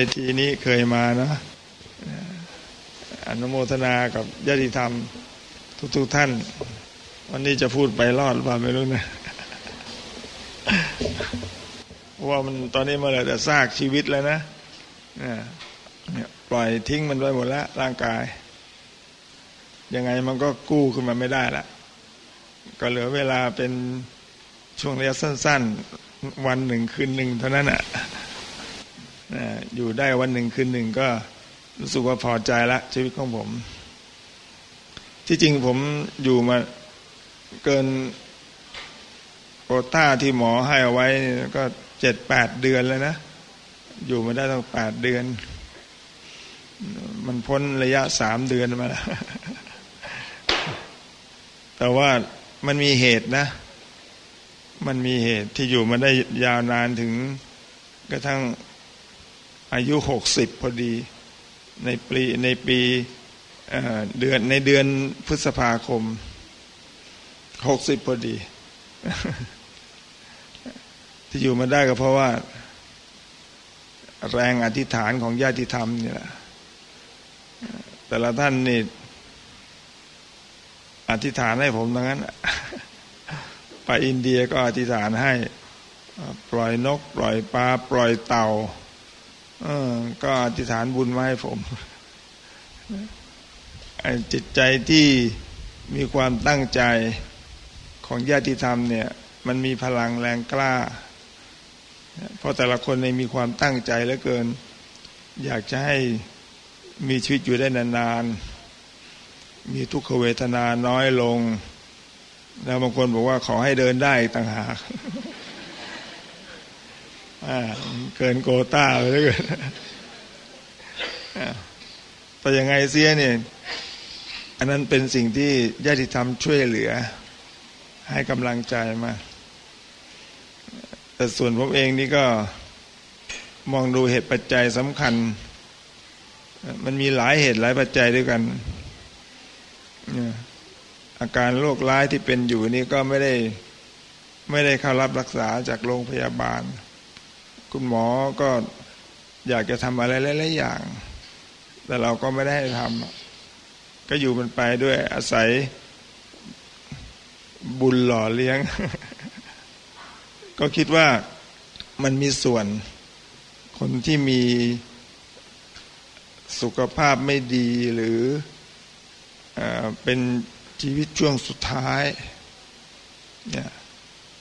ในทีนี้เคยมานะอนุโมทนากับญาติธรรม ทุกๆทท่าน วันนี้จะพูดไปรอดหรือเปล่าไม่รู้นะเพราะว่ามันตอนนี้มาเลยแต่ซากชีวิตแล้วนะเนี่ยปล่อยทิ้งมันไปหมดแล้วร่างกาย ยังไงมันก็กู้ขึ้นมาไม่ได้ละก็เหลือเวลาเป็นช่วงระยะสั้น ๆ วันหนึ่งคืนหนึ่งเท่านั้นอะ อยู่ได้วันหนึ่งคืนหนึ่งก็รู้สึกว่าพอใจละชีวิตของผม ที่จริงผมอยู่มาเกินโคต้าที่หมอให้เอาไว้ก็เจ็ดแปดเดือนแล้วนะ อยู่มาได้ตั้งแปดเดือน มันพ้นระยะสามเดือนมาแล้วแต่ว่ามันมีเหตุนะ มันมีเหตุที่อยู่มาได้ยาวนานถึงกระทั่ง อายุหกสิบพอดีในปีในปีเดือนในเดือนพฤษภาคมหกสิบพอดี ที่อยู่มาได้ก็เพราะว่า แรงอธิษฐานของญาติธรรมนี่แหละแต่ละท่านนี่อธิษฐานให้ผมทั้งนั้นไปอินเดียก็อธิษฐานให้ ปล่อยนก ปล่อยปลา ปล่อยเต่า ก็อธิษฐานบุญมาให้ผมจิตใจที่มีความตั้งใจของญาติธรรมเนี่ย มันมีพลังแรงกล้า เพราะแต่ละคนในมีความตั้งใจเหลือเกิน อยากจะให้มีชีวิตอยู่ได้นานๆ มีทุกขเวทนาน้อยลง แล้วบางคนบอกว่าขอให้เดินได้ต่างหาก เกินโกต้าไปแล้วกินแต่ยังไงเสียเนี่ย อันนั้นเป็นสิ่งที่ญาติธรรมช่วยเหลือ ให้กำลังใจมา แต่ส่วนผมเองนี่ก็มองดูเหตุปัจจัยสำคัญ มันมีหลายเหตุหลายปัจจัยด้วยกันอาการโรคร้ายที่เป็นอยู่นี่ก็ไม่ได้ไม่ได้เข้ารับรักษาจากโรงพยาบาล คุณหมอก็อยากจะทำอะไรหลายๆอย่าง แต่เราก็ไม่ได้ทำก็อยู่มันไปด้วยอาศัยบุญหล่อเลี้ยง ก็คิดว่ามันมีส่วน คนที่มีสุขภาพไม่ดีหรืออเป็นชีวิตช่วงสุดท้ายเนี่ย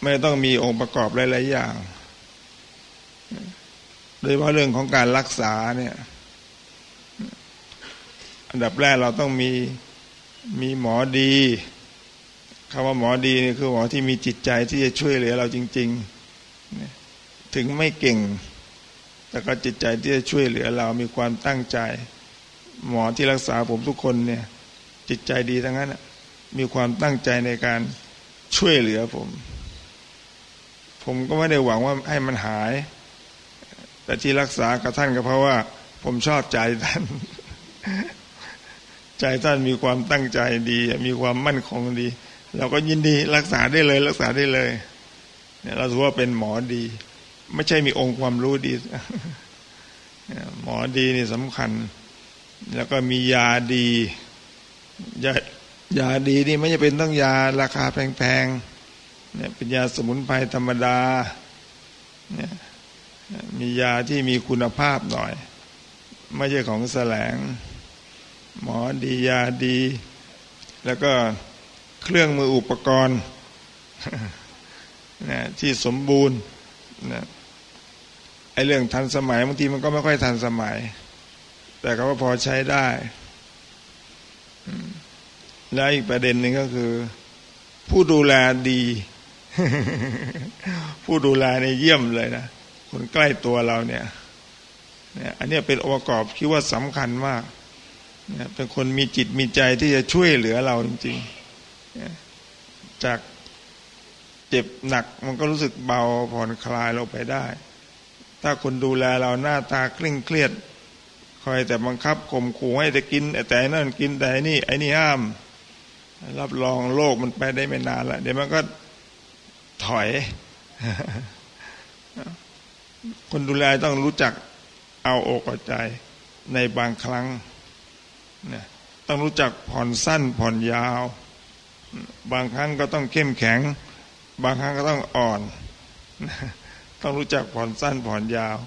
ไม่ต้องมีองค์ประกอบหลาย ๆ อย่าง โดยเฉพาะเรื่องของการรักษาเนี่ย อันดับแรกเราต้องมีมีหมอดีคำว่าหมอดีนี่คือหมอที่มีจิตใจที่จะช่วยเหลือเราจริงๆ ถึงไม่เก่ง แต่ก็จิตใจที่จะช่วยเหลือเรามีความตั้งใจ หมอที่รักษาผมทุกคนเนี่ย จิตใจดีทั้งนั้นมีความตั้งใจในการช่วยเหลือผม ผมก็ไม่ได้หวังว่าให้มันหาย แต่ที่รักษากับท่านก็เพราะว่า ผมชอบใจท่าน ใจท่านมีความตั้งใจดี มีความมั่นคงดีเราก็ยินดีรักษาได้เลย รักษาได้เลยเนี่ยเราถือว่าเป็นหมอดี ไม่ใช่มีองค์ความรู้ดี หมอดีนี่สำคัญ แล้วก็มียาดียายาดีนี่ไม่จะเป็นต้องยาราคาแพงๆเนี่ยเป็นยาสมุนไพรธรรมดาเนี่ย มียาที่มีคุณภาพหน่อย ไม่ใช่ของแสลง หมอดียาดี แล้วก็เครื่องมืออุปกรณ์นะที่สมบูรณ์นะไอเรื่องทันสมัยบางทีมันก็ไม่ค่อยทันสมัย แต่ก็พอใช้ได้ แล้วอีกประเด็นหนึ่งก็คือ ผู้ดูแลดี ผู้ดูแลในเยี่ยมเลยนะ คนใกล้ตัวเราเนี่ยเนี่ยอันนี้เป็นองค์ประกอบคิดว่าสำคัญมากเนี่ยเป็นคนมีจิตมีใจที่จะช่วยเหลือเราจริงๆจากเจ็บหนักมันก็รู้สึกเบาผ่อนคลายลงไปได้ ถ้าคนดูแลเราหน้าตาเคร่งเครียด คอยแต่บังคับข่มขู่ให้แต่กิน แต่นั่นกินแต่นี่ไอ้นี่ห้าม รับรองโลกมันไปได้ไม่นานละเดี๋ยวมันก็ถอย คนดูแลต้องรู้จักเอาอกเอาใจในบางครั้งนะต้องรู้จักผ่อนสั้นผ่อนยาว บางครั้งก็ต้องเข้มแข็ง บางครั้งก็ต้องอ่อน ต้องรู้จักผ่อนสั้นผ่อนยาว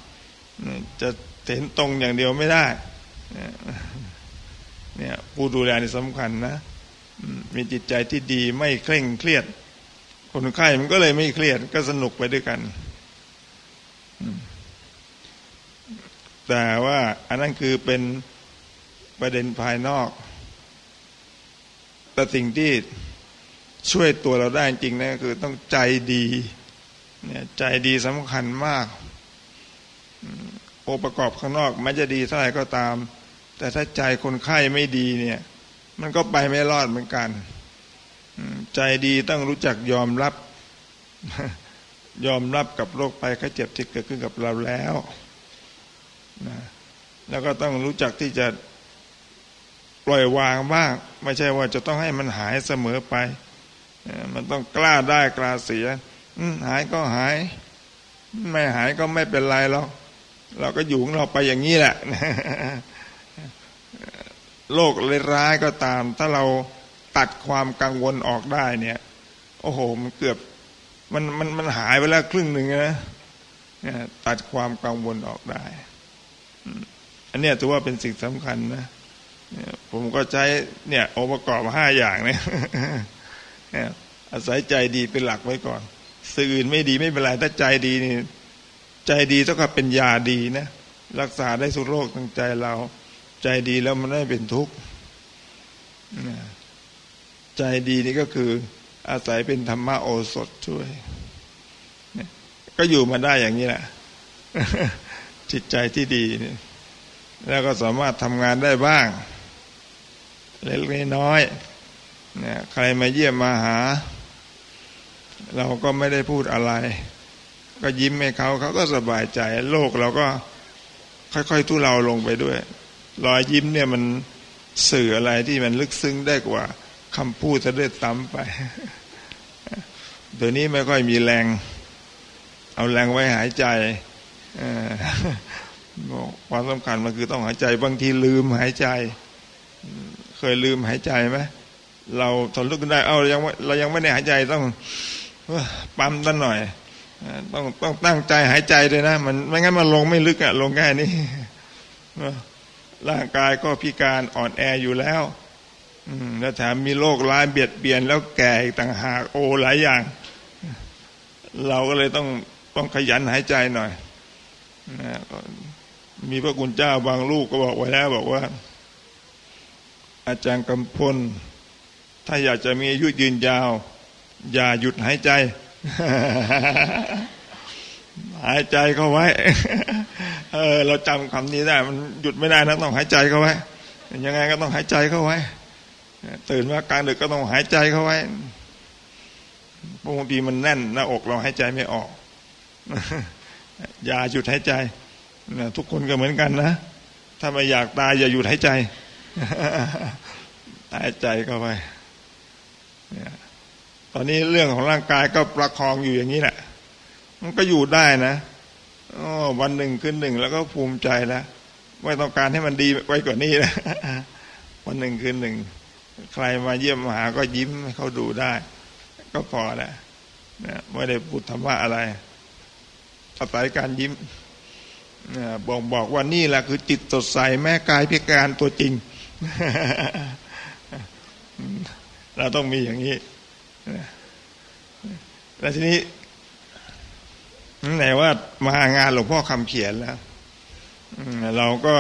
จะเห็นตรงอย่างเดียวไม่ได้เนี่ยผู้ดูแลนี่สำคัญนะมีจิตใจที่ดีไม่เคร่งเครียด คนไข้มันก็เลยไม่เครียดก็สนุกไปด้วยกัน แต่ว่าอันนั้นคือเป็นประเด็นภายนอก แต่สิ่งที่ช่วยตัวเราได้จริงนะคือต้องใจดีเนี่ยใจดีสำคัญมากโอประกอบข้างนอกมันจะดีเท่าไหร่ก็ตาม แต่ถ้าใจคนไข้ไม่ดีเนี่ย มันก็ไปไม่รอดเหมือนกัน ใจดีต้องรู้จักยอมรับ ยอมรับกับโรคไปไข้เจ็บที่เกิดขึ้นกับเราแล้วนะแล้วก็ต้องรู้จักที่จะปล่อยวางบ้างไม่ใช่ว่าจะต้องให้มันหายเสมอไป มันต้องกล้าได้กล้าเสียหายก็หาย ไม่หายก็ไม่เป็นไรหรอกเราก็อยู่ของเราไปอย่างนี้แหละโรคเลยร้ายก็ตาม ถ้าเราตัดความกังวลออกได้เนี่ย โอ้โห มันเกือบ มันมันมันหายไปแล้วครึ่งหนึ่งนะตัดความกังวลออกได้ อันนี้ถือว่าเป็นสิ่งสำคัญนะผมก็ใช้เนี่ยองค์ประกอบห้าอย่างเนี่ยอาศัยใจดีเป็นหลักไว้ก่อนสื่ออื่นไม่ดีไม่เป็นไรถ้าใจดีนี่ใจดีเท่ากับเป็นยาดีนะรักษาได้สุโรคตั้งใจเรา ใจดีแล้วมันไม่เป็นทุกข์ใจดีนี่ก็คือ อาศัยเป็นธรรมะโอสถช่วย ก็อยู่มาได้อย่างนี้แหละจิตใจที่ดีแล้วก็สามารถทำงานได้บ้าง เล็กน้อยเนี่ยใครมาเยี่ยมมาหา เราก็ไม่ได้พูดอะไร ก็ยิ้มให้เขาเขาก็สบายใจ โลกเราก็ค่อยๆทุเลาลงไปด้วย รอยยิ้มเนี่ยมันสื่ออะไรที่มันลึกซึ้งได้กว่า คำพูดจะได้ตั้มไป ตัวนี้ไม่ค่อยมีแรง เอาแรงไว้หายใจความสำคัญมันคือต้องหายใจ บางทีลืมหายใจ เคยลืมหายใจไหมเราทนลุกได้ เอ้าเรายังเรายังไม่ได้หายใจต้องปั๊มตั้งหน่อยต้องต้องตั้งใจหายใจเลยนะ มันไม่งั้นมันลงไม่ลึกอะลงแค่นี้ร่างกายก็พิการอ่อนแออยู่แล้ว แล้วแถมมีโรคร้ายเบียดเบียนแล้วแก่อีกต่างหากโอ้หลายอย่าง เราก็เลยต้องต้องขยันหายใจหน่อยมีพระคุณเจ้าบางลูกก็บอกไว้แล้วบอกว่า อาจารย์กำพล ถ้าอยากจะมีอายุยืนยาว อย่าหยุดหายใจ หายใจเข้าไว้ เออ เราจำคำนี้ได้ มันหยุดไม่ได้นะต้องหายใจเข้าไว้ยังไงก็ต้องหายใจเข้าไว้ ตื่นมากลางดึกก็ต้องหายใจเข้าไว้บางทีมันแน่นหน้าอกเราหายใจไม่ออกอย่าหยุดหายใจทุกคนก็เหมือนกันนะถ้าไม่อยากตายอย่าหยุดหายใจหายใจเข้าไปตอนนี้เรื่องของร่างกายก็ประคองอยู่อย่างนี้แหละ มันก็อยู่ได้นะวันหนึ่งขึ้นหนึ่งแล้วก็ภูมิใจแล้ว ไม่ต้องการให้มันดีไว้กว่านี้แล้ววันหนึ่งคืนหนึ่ง ใครมาเยี่ยมมหาก็ยิ้มให้เขาดูได้ ก็พอแหละไม่ได้พูดธรรมะอะไรอาศัยการยิ้มบอกบอกว่านี่แหละคือจิตสดใสแม้กายพิการตัวจริง เราต้องมีอย่างนี้แล้วทีนี้ไหนว่ามางานหลวงพ่อคำเขียนแล้วเราก็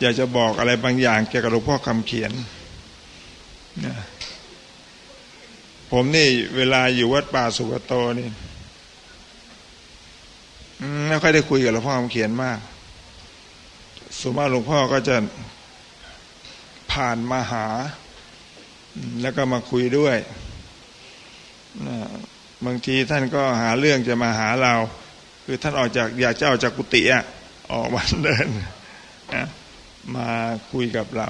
อยากจะบอกอะไรบางอย่างเกี่ยวกับหลวงพ่อคำเขียน ผมนี่เวลาอยู่วัดป่าสุกโตนี่ไม่ค่อยได้คุยกับหลวงพ่อคำเขียนมากส่วนมากหลวงพ่อก็จะผ่านมาหา แล้วก็มาคุยด้วยบางทีท่านก็หาเรื่องจะมาหาเรา คือท่านออกจากอยากจะออกจากกุฏิอะออกมาเดินนะมาคุยกับเรา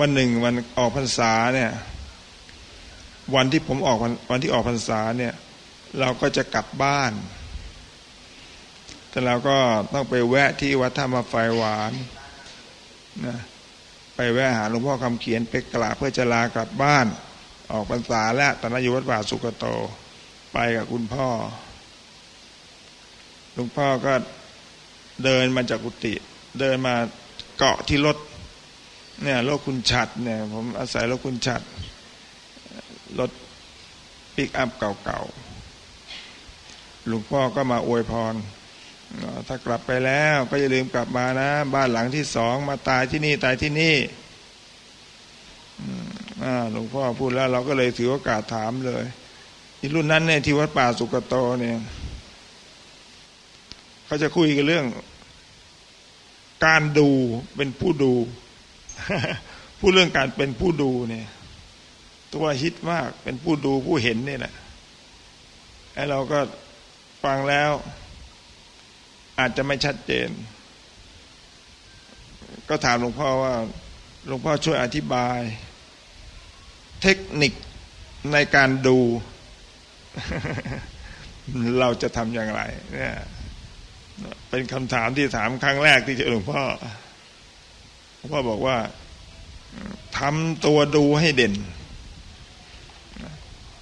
วันหนึ่งวันออกพรรษาเนี่ยวันที่ผมออกวันที่ออกพรรษาเนี่ย เราก็จะกลับบ้าน แต่เราก็ต้องไปแวะที่วัดธรรมไฟหวานนะไปแวะหาหลวงพ่อคำเขียนไปกราบเพื่อจะลากลับบ้าน ออกพรรษาแล้วตอนนั้นอยู่วัดป่าสุกโต ไปกับคุณพ่อหลวงพ่อก็เดินมาจากกุฏิเดินมาเกาะที่รถ เนี่ยรถคุณฉัดเนี่ย ผมอาศัยรถคุณฉัดรถปิกอัพเก่าๆหลวงพ่อก็มาอวยพร ถ้ากลับไปแล้วก็อย่าลืมกลับมานะ บ้านหลังที่สองมาตายที่นี่ตายที่นี่หลวงพ่อพูดแล้ว เราก็เลยถือโอกาสถามเลยที่รุ่นนั้นเนี่ยที่วัดป่าสุกโตเนี่ยเขาจะคุยกันเรื่อง การดูเป็นผู้ดู พูดเรื่องการเป็นผู้ดูเนี่ย ตัวฮิตมากเป็นผู้ดูผู้เห็นนี่แหละไอ้เราก็ฟังแล้ว อาจจะไม่ชัดเจน ก็ถามหลวงพ่อว่าหลวงพ่อช่วยอธิบาย เทคนิคในการดู เราจะทำอย่างไร เนี่ย เป็นคำถามที่ถามครั้งแรกที่เจอหลวงพ่อ ลวงพ่อบอกว่าทำตัวดูให้เด่น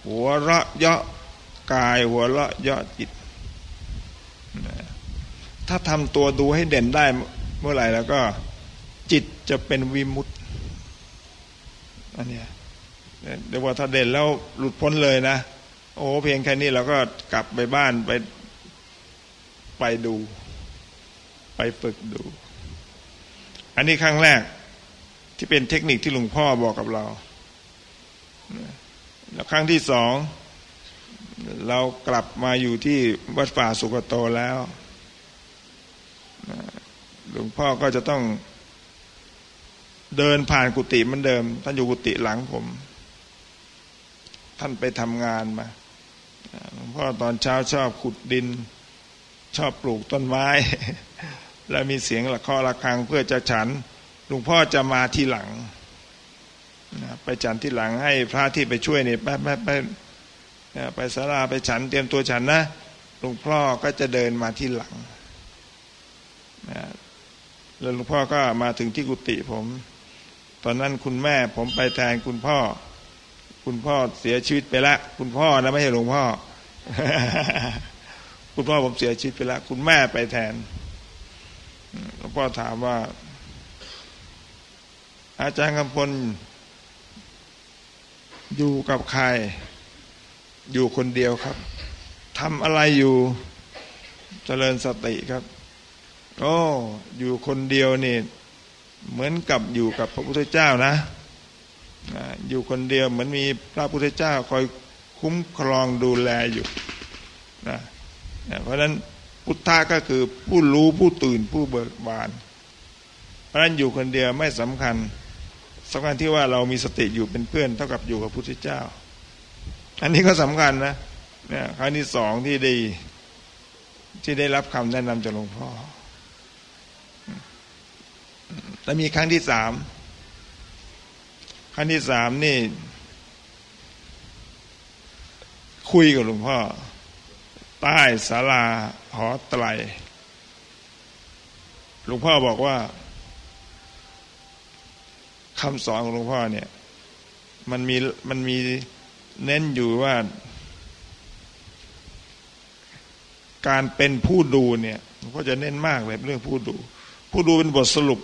หัวเราะเยาะกายหัวเราะเยาะจิต ถ้าทำตัวดูให้เด่นได้เมื่อไหร่แล้วก็ จิตจะเป็นวิมุตต์อันนี้เดี๋ยวว่าถ้าเด่นแล้วหลุดพ้นเลยนะ โอ้เพียงแค่นี้เราก็กลับไปบ้านไปไปดู ไปฝึกดู อันนี้ครั้งแรกที่เป็นเทคนิคที่หลวงพ่อบอกกับเรา แล้วครั้งที่สองเรากลับมาอยู่ที่วัดป่าสุกโตแล้ว หลวงพ่อก็จะต้องเดินผ่านกุฏิเหมือนเดิม ท่านอยู่กุฏิหลังผม ท่านไปทำงานมา หลวงพ่อตอนเช้าชอบขุดดิน ชอบปลูกต้นไม้ แล้วมีเสียงละคอระฆังเพื่อจะฉันหลวงพ่อจะมาทีหลังไปฉันที่หลังให้พระที่ไปช่วยเนี่ยไปไปไปไปสาราไปฉันเตรียมตัวฉันนะหลวงพ่อก็จะเดินมาที่หลังแล้วหลวงพ่อก็มาถึงที่กุฏิผม ตอนนั้นคุณแม่ผมไปแทนคุณพ่อ คุณพ่อเสียชีวิตไปแล้วคุณพ่อนะไม่ใช่หลวงพ่อ คุณพ่อผมเสียชีวิตไปแล้วคุณแม่ไปแทน หลวงพ่อถามว่า อาจารย์กำพลอยู่กับใคร อยู่คนเดียวครับทำอะไรอยู่เจริญสติครับโอ้อยู่คนเดียวนี่ เหมือนกับอยู่กับพระพุทธเจ้านะอยู่คนเดียวเหมือนมีพระพุทธเจ้าคอยคุ้มครองดูแลอยู่นะเพราะฉะนั้น พุทธะก็คือผู้รู้ผู้ตื่นผู้เบิกบาน เพราะนั้นอยู่คนเดียวไม่สำคัญสำคัญที่ว่าเรามีสติอยู่เป็นเพื่อนเท่ากับอยู่กับพระพุทธเจ้า อันนี้ก็สำคัญนะเนี่ยครั้งที่สองที่ดีที่ได้รับคำแนะนำจากหลวงพ่อแล้วมีครั้งที่สามครั้งที่สามนี่ คุยกับหลวงพ่อ ใต้ศาลาหอไตรหลวงพ่อบอกว่าคำสอนของหลวงพ่อเนี่ย มันมีมันมีเน้นอยู่ว่า การเป็นผู้ดูเนี่ยหลวงพ่อจะเน้นมากเลยเรื่องผู้ดู ผู้ดูเป็นบทสรุป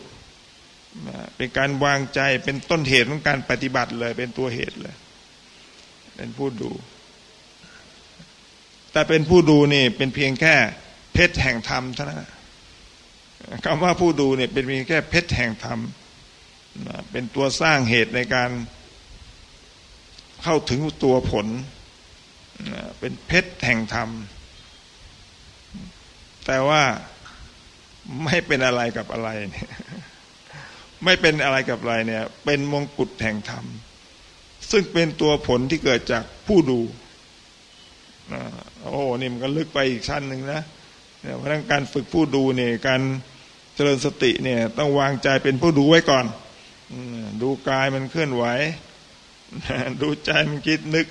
เป็นการวางใจเป็นต้นเหตุของการปฏิบัติเลย เป็นตัวเหตุเลย เป็นผู้ดู แต่เป็นผู้ดูนี่เป็นเพียงแค่เพชรแห่งธรรมเท่านั้นคำว่าผู้ดูเนี่ยเป็นเพียงแค่เพชรแห่งธรรมเป็นตัวสร้างเหตุในการเข้าถึงตัวผล เป็นเพชรแห่งธรรม แต่ว่าไม่เป็นอะไรกับอะไรเนี่ยไม่เป็นอะไรกับอะไรเนี่ย เป็นมงกุฎแห่งธรรม ซึ่งเป็นตัวผลที่เกิดจากผู้ดู โอ้นี่มันก็ลึกไปอีกชั้นหนึ่งนะเพราะนั้นการฝึกผู้ดูเนี่ยการเจริญสติเนี่ยต้องวางใจเป็นผู้ดูไว้ก่อนดูกายมันเคลื่อนไหวดูใจมันคิดนึก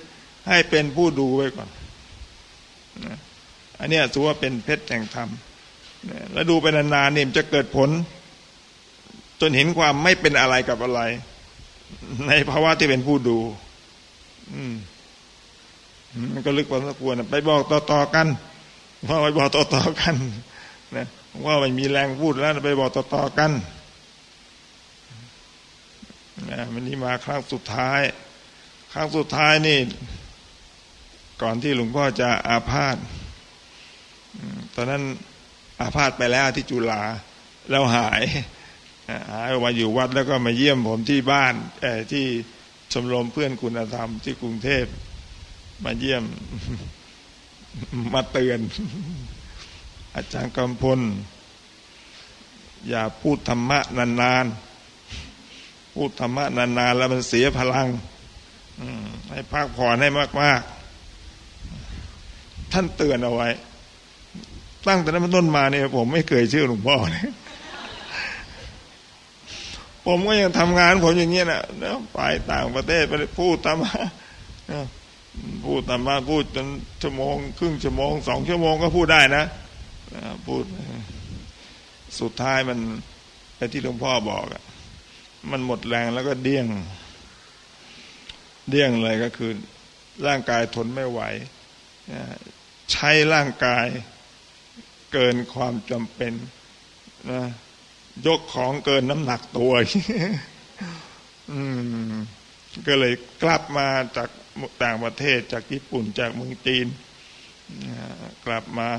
ให้เป็นผู้ดูไว้ก่อนอันนี้ถือว่าเป็นเพชรแห่งธรรมแล้วดูไปนานๆเนี่ยจะเกิดผล จนเห็นความไม่เป็นอะไรกับอะไร ในภาวะที่เป็นผู้ดู อืม มันก็ลึกพอสมควรไปบอกต่อๆกันว่าไปบอกต่อๆกันนะว่าไม่มีแรงพูดแล้วไปบอกต่อๆกันนะมันนี้มาครั้งสุดท้าย ครั้งสุดท้ายนี่ ก่อนที่หลวงพ่อจะอาพาธตอนนั้นอาพาธไปแล้วที่จุฬาแล้วหายหายมาอยู่วัดแล้วก็มาเยี่ยมผมที่บ้านที่ชมรมเพื่อนคุณธรรมที่กรุงเทพ มาเยี่ยม มาเตือน อาจารย์กำพล อย่าพูดธรรมะนานๆ พูดธรรมะนานๆ แล้วมันเสียพลังให้พักผ่อนให้มาก ๆ ท่านเตือนเอาไว้ ตั้งแต่นั้นต้นมาเนี่ย ผมไม่เคยเชื่อหลวงพ่อเนี่ยผมก็ยังทำงานผมอย่างเงี้ยนะไปต่างประเทศไปพูดธรรมะ พูดธรรมะพูดจนชั่วโมง ครึ่งชั่วโมงสองชั่วโมงก็พูดได้นะพูดสุดท้ายมันไอ้ที่หลวงพ่อบอกอะมันหมดแรงแล้วก็เดี้ยง เดี้ยงเลยก็คือ ร่างกายทนไม่ไหวใช้ร่างกายเกินความจำเป็นนะยกของเกินน้ำหนักตัวก็เลยกลับมาจาก ต่างประเทศจากญี่ปุ่นจากเมืองจีนกลับมา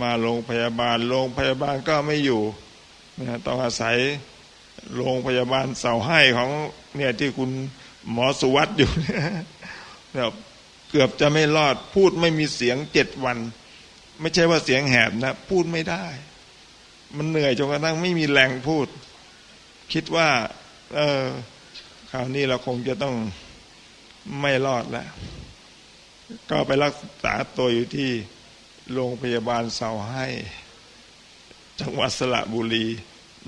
มาโรงพยาบาล โรงพยาบาลก็ไม่อยู่ต้องอาศัยโรงพยาบาลเสาให้ของเนี่ยที่คุณหมอสุวัตอยู่เนี่ยเกือบจะไม่รอดพูดไม่มีเสียงเจ็ดวัน ไม่ใช่ว่าเสียงแหบนะ พูดไม่ได้ มันเหนื่อยจนกระทั่งไม่มีแรงพูด คิดว่า เออคราวนี้เราคงจะต้อง ไม่รอดแล้ว ก็ไปรักษาตัวอยู่ที่โรงพยาบาลเสาให้ จังหวัดสระบุรี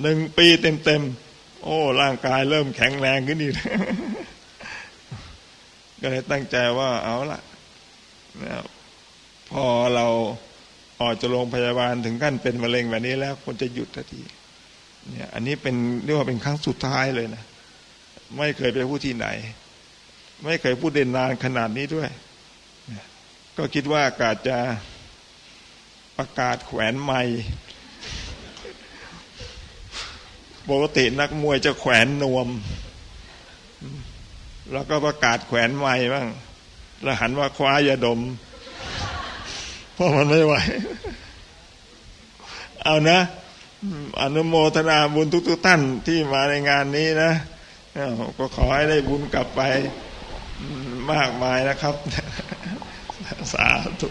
หนึ่งปีเต็มๆ โอ้ ร่างกายเริ่มแข็งแรงขึ้นอีกก็เลยตั้งใจว่าเอาละนะพอเราออกจากโรงพยาบาลถึงขั้นเป็นมะเร็งแบบนี้แล้วควรจะหยุดทันทีเนี่ย อันนี้เป็นเรียกว่าเป็นครั้งสุดท้ายเลยนะ ไม่เคยไปพูดที่ไหน ไม่เคยพูดเด่นนานขนาดนี้ด้วย ก็คิดว่ากาจะประกาศแขวนไม้ปกตินักมวยจะแขวนนวม แล้วก็ประกาศแขวนไม้บ้างแล้วหันว่าคว้ายาดม เพราะมันไม่ไหว เอานะอนุโมทนาบุญทุกๆท่านที่มาในงานนี้นะ ก็ขอให้ได้บุญกลับไป มากมายนะครับ สาธุ